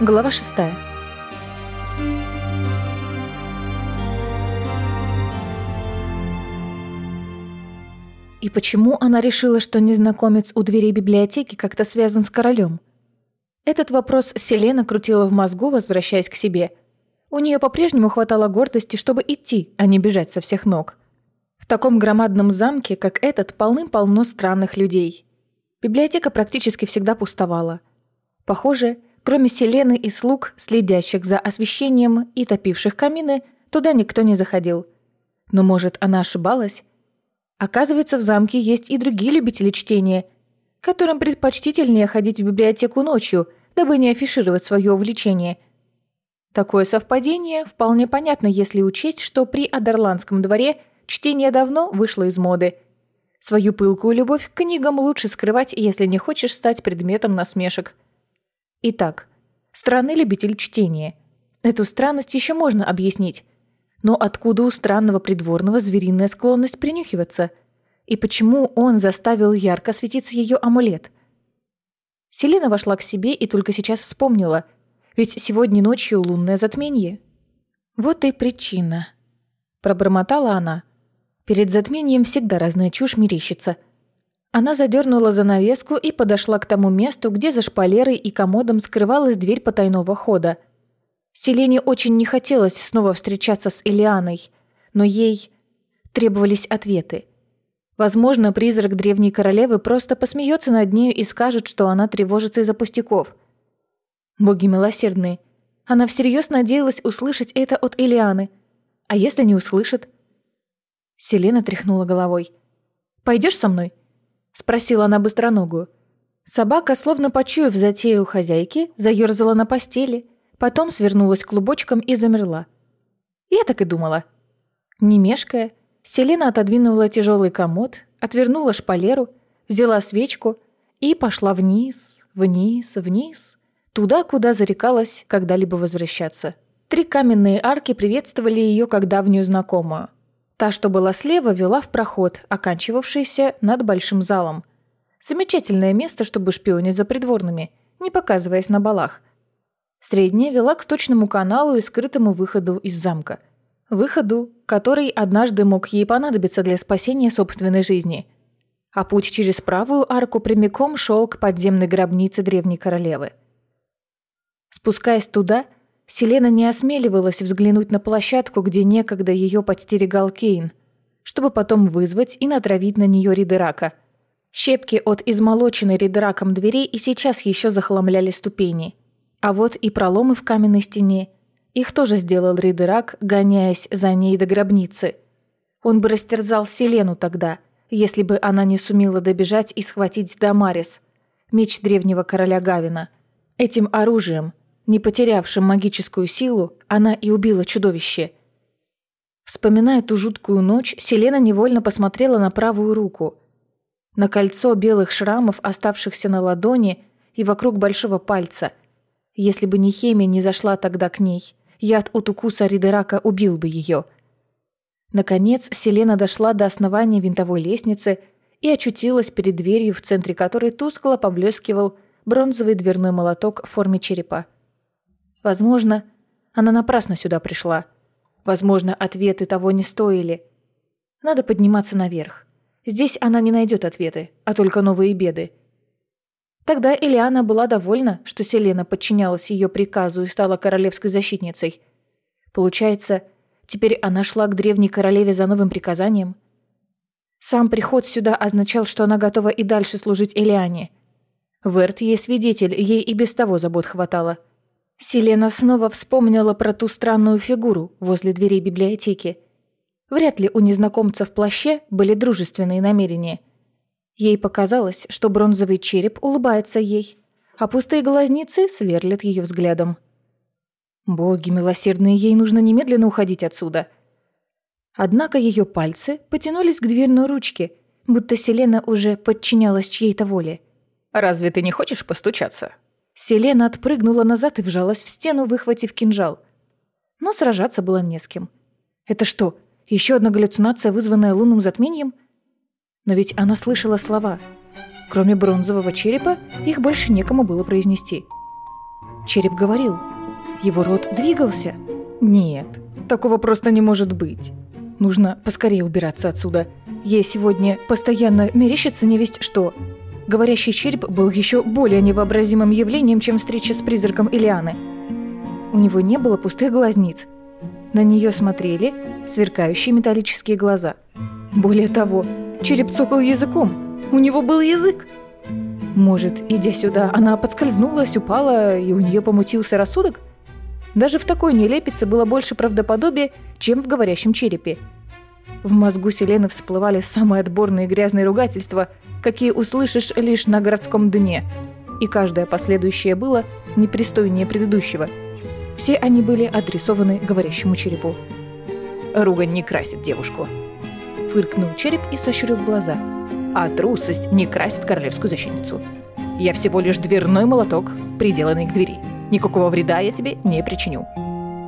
Глава шестая. И почему она решила, что незнакомец у дверей библиотеки как-то связан с королем? Этот вопрос Селена крутила в мозгу, возвращаясь к себе. У нее по-прежнему хватало гордости, чтобы идти, а не бежать со всех ног. В таком громадном замке, как этот, полным-полно странных людей. Библиотека практически всегда пустовала. Похоже, Кроме Селены и слуг, следящих за освещением и топивших камины, туда никто не заходил. Но, может, она ошибалась? Оказывается, в замке есть и другие любители чтения, которым предпочтительнее ходить в библиотеку ночью, дабы не афишировать свое увлечение. Такое совпадение вполне понятно, если учесть, что при Адерландском дворе чтение давно вышло из моды. Свою пылкую любовь к книгам лучше скрывать, если не хочешь стать предметом насмешек. Итак, странный любитель чтения. Эту странность еще можно объяснить. Но откуда у странного придворного звериная склонность принюхиваться? И почему он заставил ярко светиться ее амулет? Селена вошла к себе и только сейчас вспомнила. Ведь сегодня ночью лунное затмение. Вот и причина. Пробормотала она. Перед затмением всегда разная чушь мерещится – она задернула занавеску и подошла к тому месту, где за шпалерой и комодом скрывалась дверь потайного хода. Селене очень не хотелось снова встречаться с Элианой, но ей требовались ответы. Возможно, призрак древней королевы просто посмеется над нею и скажет, что она тревожится из-за пустяков. Боги милосердные. Она всерьез надеялась услышать это от Элианы. А если не услышит? Селена тряхнула головой. «Пойдешь со мной?» Спросила она быстроногую. Собака, словно почуяв затею хозяйки, заерзала на постели, потом свернулась клубочком и замерла. Я так и думала. Не мешкая, Селена отодвинула тяжелый комод, отвернула шпалеру, взяла свечку и пошла вниз, вниз, вниз, туда, куда зарекалась когда-либо возвращаться. Три каменные арки приветствовали ее как давнюю знакомую. Та, что была слева, вела в проход, оканчивавшийся над большим залом. Замечательное место, чтобы шпионить за придворными, не показываясь на балах. Средняя вела к сточному каналу и скрытому выходу из замка. Выходу, который однажды мог ей понадобиться для спасения собственной жизни. А путь через правую арку прямиком шел к подземной гробнице древней королевы. Спускаясь туда, Селена не осмеливалась взглянуть на площадку, где некогда ее подстерегал Кейн, чтобы потом вызвать и натравить на нее Ридерака. Щепки от измолоченной Ридераком дверей и сейчас еще захламляли ступени. А вот и проломы в каменной стене. Их тоже сделал Ридерак, гоняясь за ней до гробницы. Он бы растерзал Селену тогда, если бы она не сумела добежать и схватить Дамарис, меч древнего короля Гавина. Этим оружием, не потерявшим магическую силу, она и убила чудовище. Вспоминая ту жуткую ночь, Селена невольно посмотрела на правую руку. На кольцо белых шрамов, оставшихся на ладони и вокруг большого пальца. Если бы не хемия не зашла тогда к ней, яд от укуса Ридерака убил бы ее. Наконец, Селена дошла до основания винтовой лестницы и очутилась перед дверью, в центре которой тускло поблескивал бронзовый дверной молоток в форме черепа. Возможно, она напрасно сюда пришла. Возможно, ответы того не стоили. Надо подниматься наверх. Здесь она не найдет ответы, а только новые беды. Тогда Элиана была довольна, что Селена подчинялась ее приказу и стала королевской защитницей. Получается, теперь она шла к древней королеве за новым приказанием? Сам приход сюда означал, что она готова и дальше служить Элиане. Верт ей свидетель, ей и без того забот хватало. Селена снова вспомнила про ту странную фигуру возле дверей библиотеки. Вряд ли у незнакомца в плаще были дружественные намерения. Ей показалось, что бронзовый череп улыбается ей, а пустые глазницы сверлят ее взглядом. Боги милосердные, ей нужно немедленно уходить отсюда. Однако ее пальцы потянулись к дверной ручке, будто Селена уже подчинялась чьей-то воле. «Разве ты не хочешь постучаться?» Селена отпрыгнула назад и вжалась в стену, выхватив кинжал. Но сражаться было не с кем. Это что, еще одна галлюцинация, вызванная лунным затмением? Но ведь она слышала слова. Кроме бронзового черепа, их больше некому было произнести. Череп говорил. Его рот двигался. Нет, такого просто не может быть. Нужно поскорее убираться отсюда. Ей сегодня постоянно мерещится невесть что. Говорящий череп был еще более невообразимым явлением, чем встреча с призраком Илианы. У него не было пустых глазниц. На нее смотрели сверкающие металлические глаза. Более того, череп цокал языком. У него был язык. Может, идя сюда, она подскользнулась, упала, и у нее помутился рассудок? Даже в такой нелепице было больше правдоподобия, чем в говорящем черепе. В мозгу Селены всплывали самые отборные грязные ругательства, какие услышишь лишь на городском дне. И каждое последующее было непристойнее предыдущего. Все они были адресованы говорящему черепу. «Ругань не красит девушку», — фыркнул череп и сощурил глаза. «А трусость не красит королевскую защитницу. Я всего лишь дверной молоток, приделанный к двери. Никакого вреда я тебе не причиню».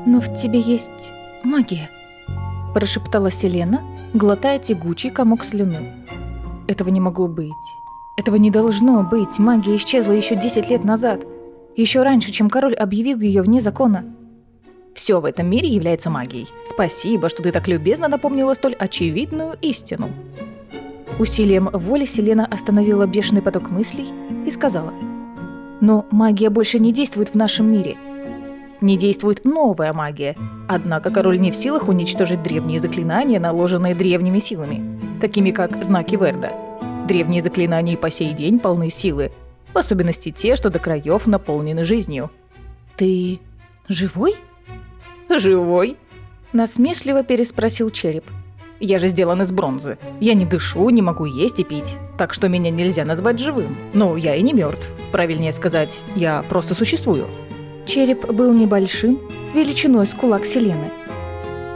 «Но в тебе есть магия», – прошептала Селена, глотая тягучий комок слюны. Этого не могло быть. Этого не должно быть. Магия исчезла еще 10 лет назад. Еще раньше, чем король объявил ее вне закона. Все в этом мире является магией. Спасибо, что ты так любезно напомнила столь очевидную истину. Усилием воли Селена остановила бешеный поток мыслей и сказала – но магия больше не действует в нашем мире. Не действует новая магия. Однако король не в силах уничтожить древние заклинания, наложенные древними силами, такими как знаки Верда. Древние заклинания по сей день полны силы, в особенности те, что до краев наполнены жизнью. «Ты живой?» «Живой?» – насмешливо переспросил череп – я же сделан из бронзы. Я не дышу, не могу есть и пить. Так что меня нельзя назвать живым. Но я и не мертв. Правильнее сказать, я просто существую. Череп был небольшим, величиной с кулак Селены.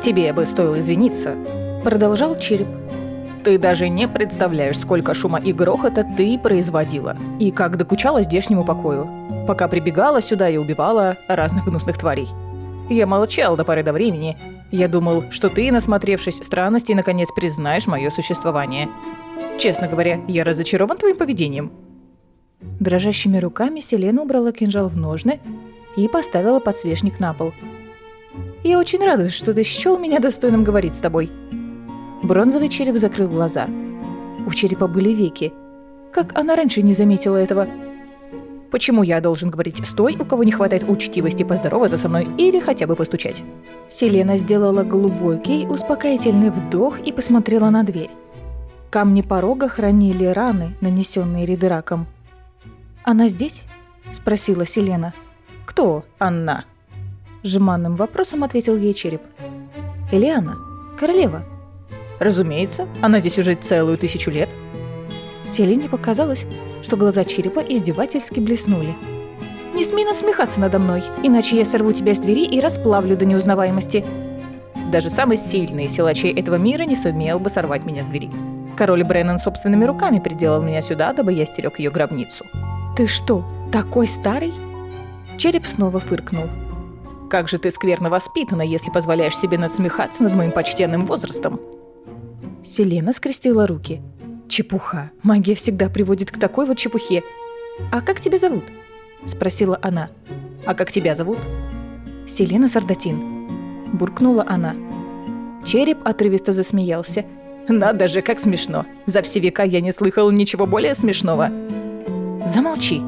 «Тебе бы стоило извиниться», — продолжал череп. «Ты даже не представляешь, сколько шума и грохота ты производила, и как докучала здешнему покою, пока прибегала сюда и убивала разных гнусных тварей. Я молчал до поры до времени, я думал, что ты, насмотревшись странностей, наконец признаешь мое существование. Честно говоря, я разочарован твоим поведением». Дрожащими руками Селена убрала кинжал в ножны и поставила подсвечник на пол. «Я очень рада, что ты счел меня достойным говорить с тобой». Бронзовый череп закрыл глаза. У черепа были веки. Как она раньше не заметила этого – Почему я должен говорить с той, у кого не хватает учтивости поздороваться со мной или хотя бы постучать?» Селена сделала глубокий, успокоительный вдох и посмотрела на дверь. Камни порога хранили раны, нанесенные Ридераком. «Она здесь?» – спросила Селена. «Кто Анна?» Жеманным вопросом ответил ей череп. «Элиана, королева». «Разумеется, она здесь уже целую тысячу лет», Селине показалось, что глаза черепа издевательски блеснули. «Не смей насмехаться надо мной, иначе я сорву тебя с двери и расплавлю до неузнаваемости». Даже самый сильный силачей этого мира не сумел бы сорвать меня с двери. Король Бреннан собственными руками приделал меня сюда, дабы я стерег ее гробницу. «Ты что, такой старый?» Череп снова фыркнул. «Как же ты скверно воспитана, если позволяешь себе надсмехаться над моим почтенным возрастом!» Селена скрестила руки – Чепуха. Магия всегда приводит к такой вот чепухе. «А как тебя зовут?» – спросила она. «А как тебя зовут?» «Селена Сардатин», – буркнула она. Череп отрывисто засмеялся. «Надо же, как смешно! За все века я не слыхал ничего более смешного!» «Замолчи!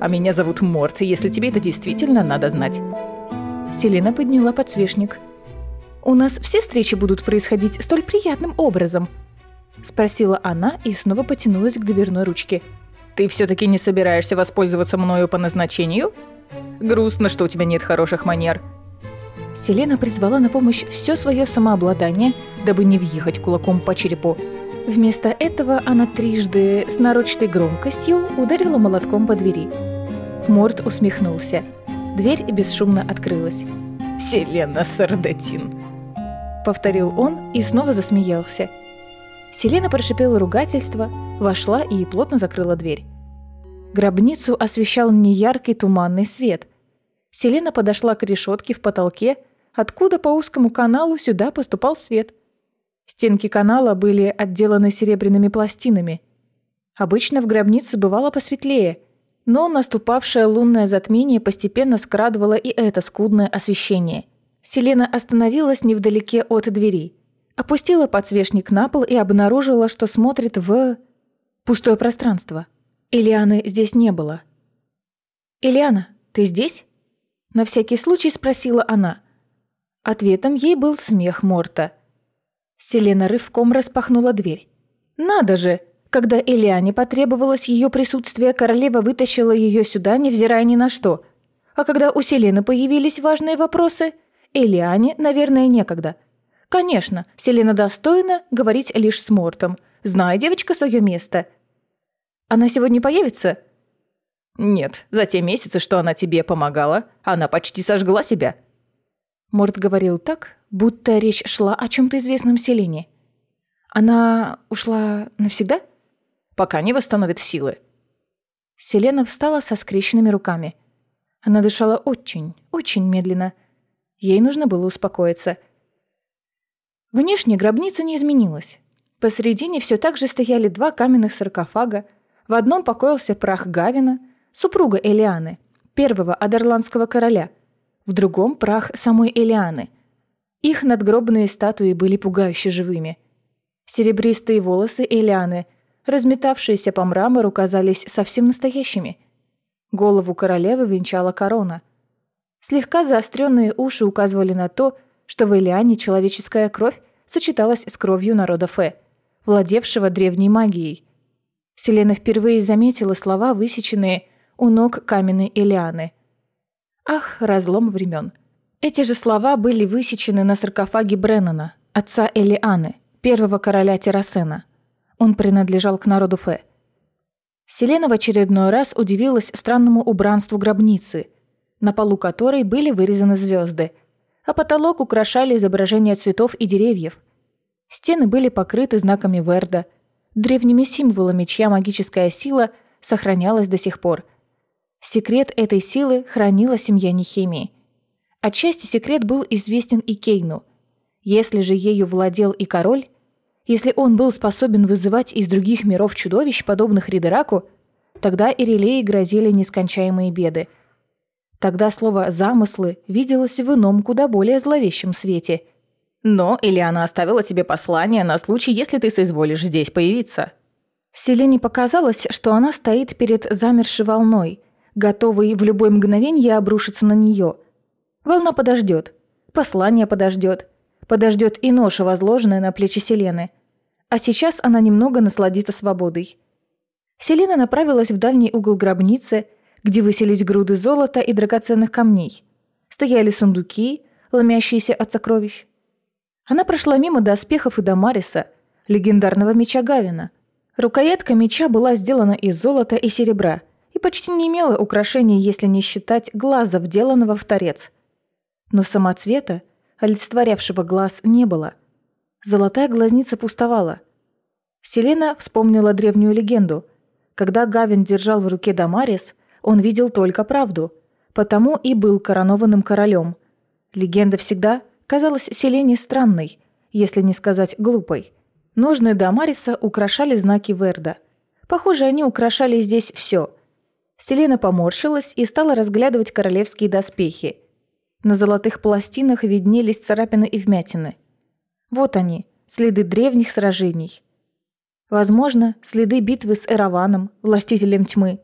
А меня зовут Морт, если тебе это действительно надо знать!» Селена подняла подсвечник. «У нас все встречи будут происходить столь приятным образом», – спросила она и снова потянулась к дверной ручке. «Ты все-таки не собираешься воспользоваться мною по назначению? Грустно, что у тебя нет хороших манер». Селена призвала на помощь все свое самообладание, дабы не въехать кулаком по черепу. Вместо этого она трижды с нарочатой громкостью ударила молотком по двери. Морд усмехнулся. Дверь бесшумно открылась. «Селена Сардатин», — повторил он и снова засмеялся – Селена прошипела ругательство, вошла и плотно закрыла дверь. Гробницу освещал неяркий туманный свет. Селена подошла к решетке в потолке, откуда по узкому каналу сюда поступал свет. Стенки канала были отделаны серебряными пластинами. Обычно в гробнице бывало посветлее, Но наступавшее лунное затмение постепенно скрадывало и это скудное освещение. Селена остановилась невдалеке от двери, опустила подсвечник на пол и обнаружила, что смотрит в... пустое пространство. Элианы здесь не было. «Элиана, ты здесь?» На всякий случай спросила она. Ответом ей был смех Морта. Селена рывком распахнула дверь. «Надо же! Когда Элиане потребовалось ее присутствие, королева вытащила ее сюда, невзирая ни на что. А когда у Селены появились важные вопросы, Элиане, наверное, некогда. Конечно, Селена достойна говорить лишь с Мортом. Зная девочка свое место. Она сегодня появится?» «Нет, за те месяцы, что она тебе помогала, она почти сожгла себя». Морт говорил так, будто речь шла о чем-то известном Селене. «Она ушла навсегда?» «Пока не восстановит силы». Селена встала со скрещенными руками. Она дышала очень, очень медленно. Ей нужно было успокоиться. Внешне гробница не изменилась. Посередине все так же стояли два каменных саркофага. В одном покоился прах Гавина, супруга Элианы, первого адерландского короля. В другом прах самой Элианы. Их надгробные статуи были пугающе живыми. Серебристые волосы Элианы, разметавшиеся по мрамору, казались совсем настоящими. Голову королевы венчала корона. Слегка заостренные уши указывали на то, что в Элиане человеческая кровь сочеталась с кровью народа Фе, владевшего древней магией. Селена впервые заметила слова, высеченные у ног каменной Элианы. Ах, разлом времен. Эти же слова были высечены на саркофаге Бреннана, отца Элианы, первого короля Террасена. Он принадлежал к народу Фе. Селена в очередной раз удивилась странному убранству гробницы, на полу которой были вырезаны звезды, а потолок украшали изображения цветов и деревьев. Стены были покрыты знаками Верда, древними символами, чья магическая сила сохранялась до сих пор. Секрет этой силы хранила семья Нехемии – Отчасти секрет был известен и Кейну. Если же ею владел и король, если он был способен вызывать из других миров чудовищ, подобных Ридераку, тогда Ирелеи грозили нескончаемые беды. Тогда слово «замыслы» виделось в ином, куда более зловещем свете. «Но Ильяна оставила тебе послание на случай, если ты соизволишь здесь появиться». Селене показалось, что она стоит перед замершей волной, готовой в любое мгновение обрушиться на нее – Волна подождет, послание подождет, подождет и ноша, возложенная на плечи Селены. А сейчас она немного насладится свободой. Селена направилась в дальний угол гробницы, где выселись груды золота и драгоценных камней. Стояли сундуки, ломящиеся от сокровищ. Она прошла мимо доспехов и до Мариса, легендарного меча Гавина. Рукоятка меча была сделана из золота и серебра и почти не имела украшений, если не считать глаза, вделанного в торец – но самоцвета, олицетворявшего глаз, не было. Золотая глазница пустовала. Селена вспомнила древнюю легенду. Когда Гавин держал в руке Дамарис, он видел только правду, потому и был коронованным королем. Легенда всегда казалась Селене странной, если не сказать глупой. Ножны Дамариса украшали знаки Верда. Похоже, они украшали здесь все. Селена поморщилась и стала разглядывать королевские доспехи – на золотых пластинах виднелись царапины и вмятины. Вот они, следы древних сражений. Возможно, следы битвы с Эраваном, властителем тьмы.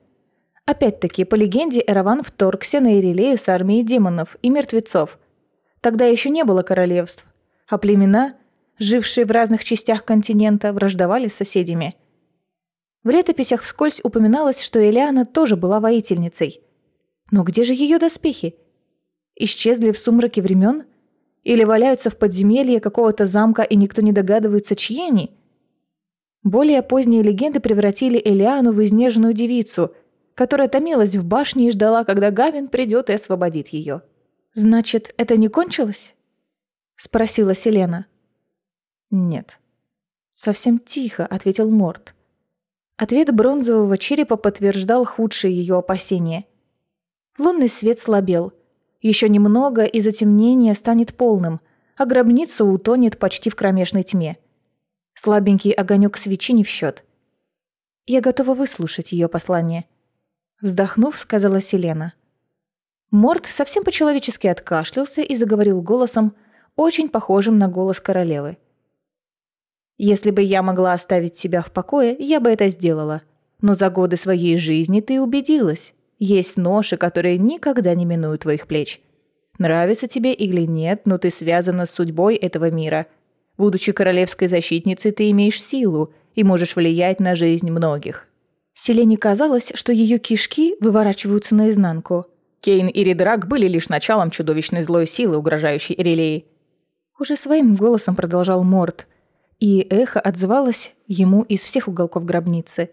Опять-таки, по легенде, Эраван вторгся на Ирилею с армией демонов и мертвецов. Тогда еще не было королевств, а племена, жившие в разных частях континента, враждовали с соседями. В летописях вскользь упоминалось, что Элиана тоже была воительницей. Но где же ее доспехи? Исчезли в сумраке времен? Или валяются в подземелье какого-то замка, и никто не догадывается, чьи они? Более поздние легенды превратили Элиану в изнеженную девицу, которая томилась в башне и ждала, когда Гавин придет и освободит ее. «Значит, это не кончилось?» — спросила Селена. «Нет». «Совсем тихо», — ответил Морт. Ответ бронзового черепа подтверждал худшие ее опасения. Лунный свет слабел — еще немного, и затемнение станет полным, а гробница утонет почти в кромешной тьме. Слабенький огонек свечи не в счет. Я готова выслушать ее послание. Вздохнув, сказала Селена. Морд совсем по-человечески откашлялся и заговорил голосом, очень похожим на голос королевы. «Если бы я могла оставить тебя в покое, я бы это сделала. Но за годы своей жизни ты убедилась. Есть ноши, которые никогда не минуют твоих плеч. Нравится тебе или нет, но ты связана с судьбой этого мира. Будучи королевской защитницей, ты имеешь силу и можешь влиять на жизнь многих». Селене казалось, что ее кишки выворачиваются наизнанку. Кейн и Ридрак были лишь началом чудовищной злой силы, угрожающей Ирелии. Уже своим голосом продолжал Морд, и эхо отзывалось ему из всех уголков гробницы.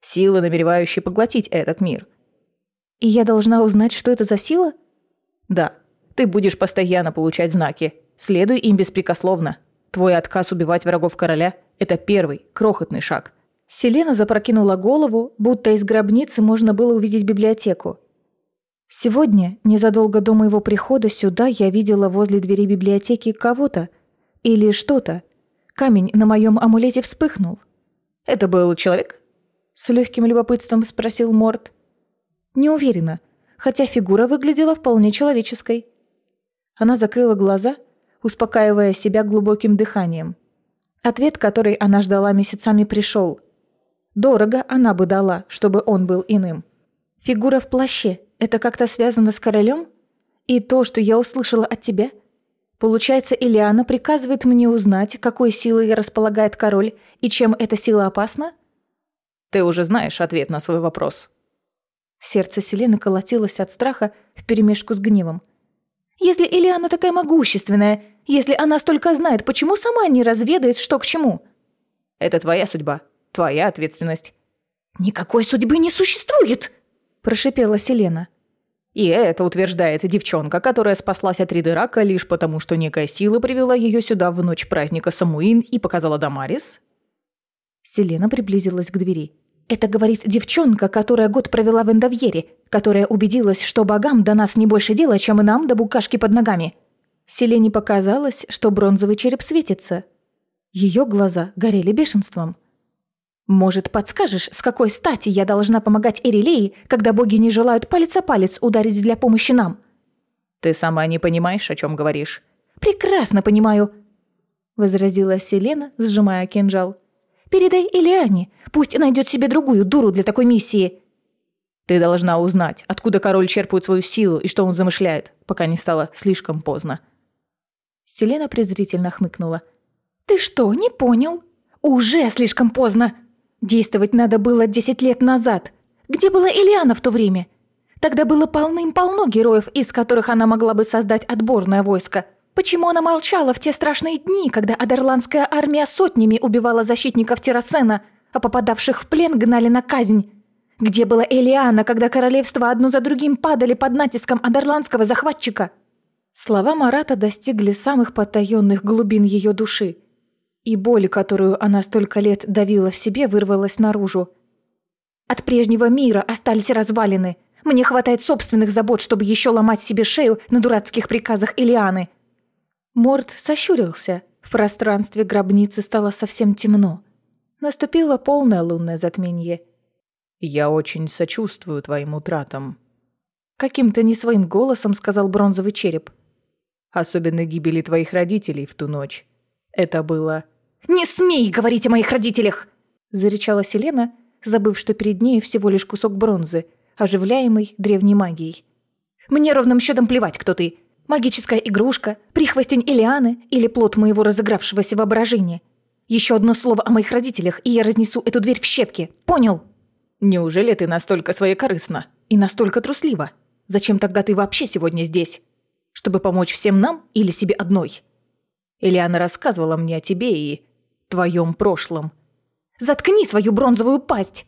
Сила, намеревающая поглотить этот мир. «И я должна узнать, что это за сила?» «Да. Ты будешь постоянно получать знаки. Следуй им беспрекословно. Твой отказ убивать врагов короля – это первый, крохотный шаг. Селена запрокинула голову, будто из гробницы можно было увидеть библиотеку. Сегодня, незадолго до моего прихода сюда, я видела возле двери библиотеки кого-то или что-то. Камень на моем амулете вспыхнул. «Это был человек?» С легким любопытством спросил Морд. Не уверена, хотя фигура выглядела вполне человеческой. Она закрыла глаза, успокаивая себя глубоким дыханием. Ответ, который она ждала месяцами, пришел – Дорого она бы дала, чтобы он был иным. Фигура в плаще – это как-то связано с королем? И то, что я услышала от тебя? Получается, Илиана приказывает мне узнать, какой силой располагает король и чем эта сила опасна? Ты уже знаешь ответ на свой вопрос. Сердце Селены колотилось от страха вперемешку с гневом. Если Илиана такая могущественная, если она столько знает, почему сама не разведает, что к чему? Это твоя судьба, Твоя ответственность». «Никакой судьбы не существует!» – прошипела Селена. И это утверждает девчонка, которая спаслась от Ридерака лишь потому, что некая сила привела ее сюда в ночь праздника Самуин и показала Дамарис? Селена приблизилась к двери. «Это говорит девчонка, которая год провела в Эндовьере, которая убедилась, что богам до нас не больше дела, чем и нам до букашки под ногами». Селене показалось, что бронзовый череп светится. Ее глаза горели бешенством. Может, подскажешь, с какой стати я должна помогать Эрилеи, когда боги не желают палец о палец ударить для помощи нам? Ты сама не понимаешь, о чем говоришь. Прекрасно понимаю, возразила Селена, сжимая кинжал. Передай Элиане, пусть найдет себе другую дуру для такой миссии. Ты должна узнать, откуда король черпает свою силу и что он замышляет, пока не стало слишком поздно. Селена презрительно хмыкнула. Ты что, не понял? Уже слишком поздно. Действовать надо было 10 лет назад. Где была Ильяна в то время? Тогда было полным-полно героев, из которых она могла бы создать отборное войско. Почему она молчала в те страшные дни, когда Адерландская армия сотнями убивала защитников Террасена, а попадавших в плен гнали на казнь? Где была Элиана, когда королевства одно за другим падали под натиском адерландского захватчика? Слова Марата достигли самых потаенных глубин ее души – и боль, которую она столько лет давила в себе, вырвалась наружу. От прежнего мира остались развалины. Мне хватает собственных забот, чтобы еще ломать себе шею на дурацких приказах Илианы. Морд сощурился. В пространстве гробницы стало совсем темно. Наступило полное лунное затмение. «Я очень сочувствую твоим утратам», — каким-то не своим голосом сказал бронзовый череп. «Особенно гибели твоих родителей в ту ночь. Это было «Не смей говорить о моих родителях!» – зарычала Селена, забыв, что перед ней всего лишь кусок бронзы, оживляемый древней магией. «Мне ровным счетом плевать, кто ты. Магическая игрушка, прихвостень Илианы или плод моего разыгравшегося воображения. Еще одно слово о моих родителях, и я разнесу эту дверь в щепки. Понял?» «Неужели ты настолько своекорыстна и настолько труслива? Зачем тогда ты вообще сегодня здесь? Чтобы помочь всем нам или себе одной?» Элиана рассказывала мне о тебе и твоем прошлом. Заткни свою бронзовую пасть!»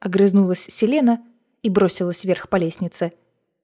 Огрызнулась Селена и бросилась вверх по лестнице –